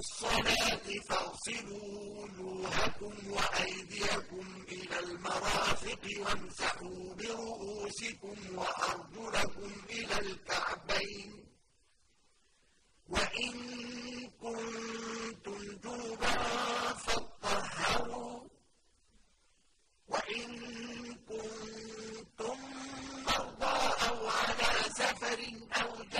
الصلاة فاغسلوا وجوهكم وأيديكم إلى المرافق وامسحوا برؤوسكم وأرجلكم إلى الكعبين. وإن كنتم جوبا فاطهروا. وإن كنتم مرضى أو على سفر أو جاء